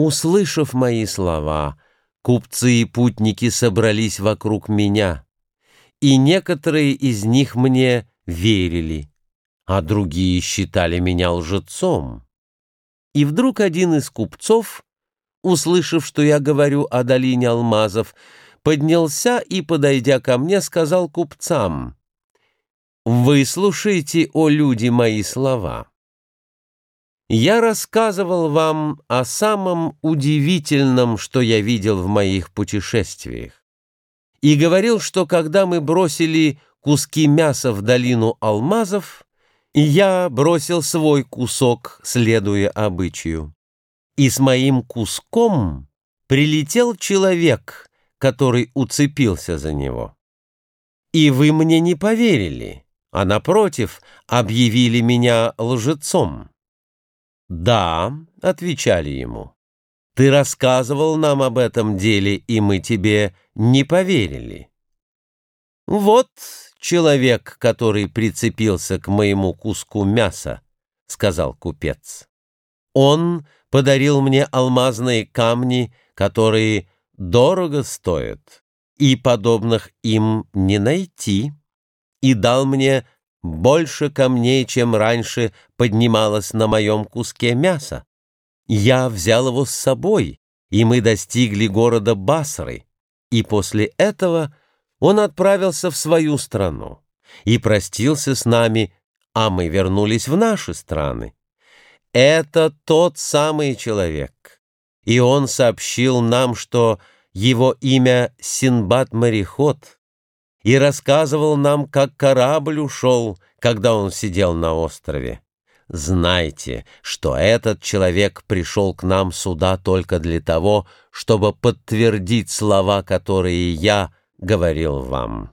Услышав мои слова, купцы и путники собрались вокруг меня, и некоторые из них мне верили, а другие считали меня лжецом. И вдруг один из купцов, услышав, что я говорю о долине алмазов, поднялся и, подойдя ко мне, сказал купцам, «Выслушайте, о люди, мои слова. Я рассказывал вам о самом удивительном, что я видел в моих путешествиях, и говорил, что когда мы бросили куски мяса в долину алмазов, я бросил свой кусок, следуя обычаю. И с моим куском прилетел человек, который уцепился за него. И вы мне не поверили, а, напротив, объявили меня лжецом. «Да», — отвечали ему, — «ты рассказывал нам об этом деле, и мы тебе не поверили». «Вот человек, который прицепился к моему куску мяса», — сказал купец. «Он подарил мне алмазные камни, которые дорого стоят, и подобных им не найти, и дал мне больше камней, чем раньше поднималось на моем куске мяса. Я взял его с собой, и мы достигли города Басры, и после этого он отправился в свою страну и простился с нами, а мы вернулись в наши страны. Это тот самый человек, и он сообщил нам, что его имя Синбад-мореход — и рассказывал нам, как корабль ушел, когда он сидел на острове. Знайте, что этот человек пришел к нам сюда только для того, чтобы подтвердить слова, которые я говорил вам.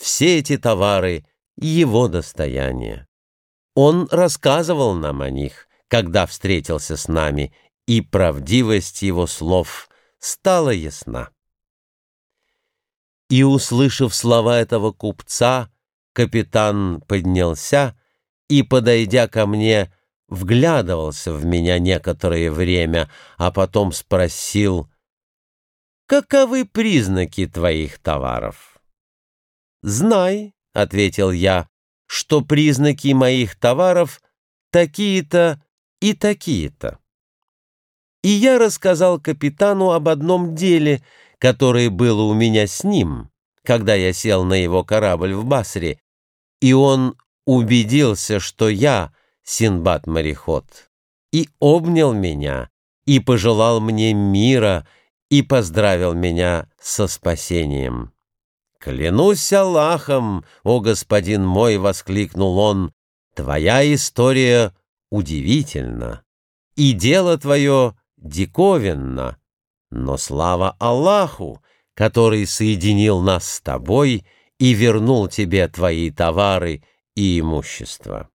Все эти товары — его достояние. Он рассказывал нам о них, когда встретился с нами, и правдивость его слов стала ясна. И, услышав слова этого купца, капитан поднялся и, подойдя ко мне, вглядывался в меня некоторое время, а потом спросил, «Каковы признаки твоих товаров?» «Знай», — ответил я, — «что признаки моих товаров такие-то и такие-то». И я рассказал капитану об одном деле — которое было у меня с ним, когда я сел на его корабль в Басре, и он убедился, что я Синбад-мореход, и обнял меня, и пожелал мне мира, и поздравил меня со спасением. «Клянусь Аллахом, о господин мой!» — воскликнул он. «Твоя история удивительна, и дело твое диковинно». Но слава Аллаху, который соединил нас с тобой и вернул тебе твои товары и имущество.